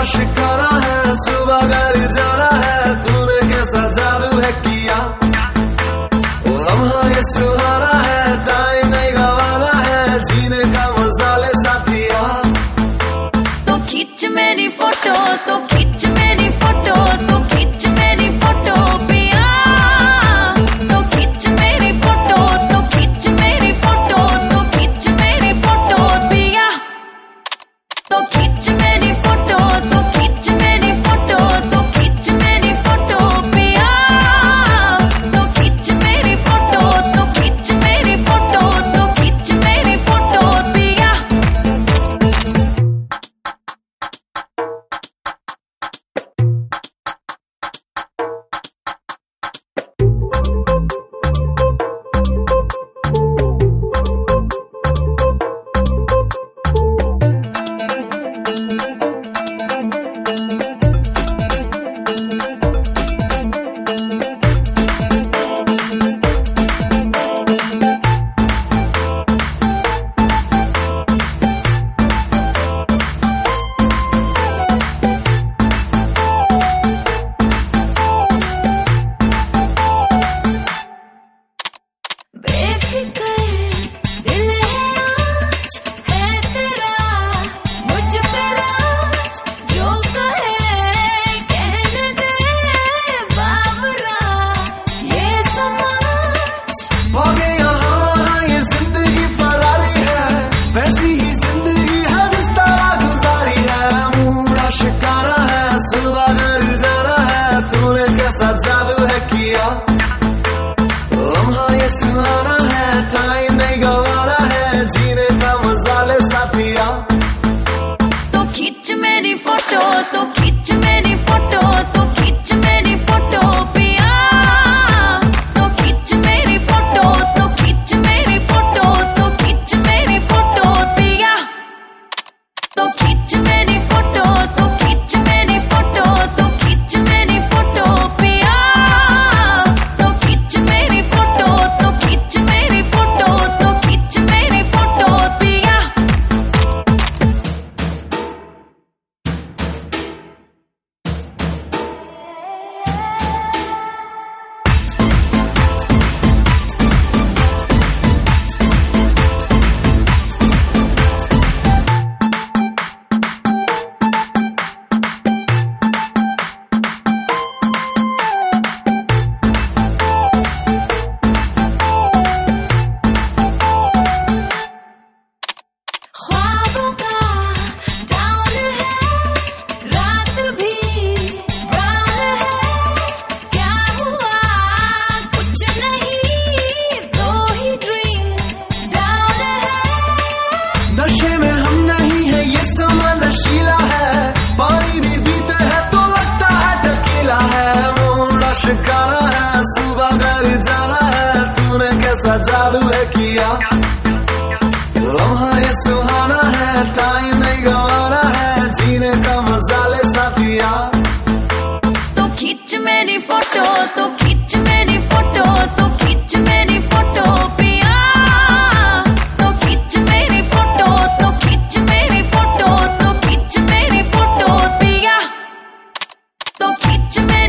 aşık kara su bagari सुनाना है time नहीं गवाना है जीने का मज़ा ले साथिया तो खींच मेरी फ़ोटो तो तो खींच मेरी फ़ोटो तो खींच मेरी फ़ोटो, पिया। तो खींच मेरी फ़ोटो तो खींच मेरी फ़ोटो तो खींच मेरी फ़ोटो, पिया। तो खींच मेरी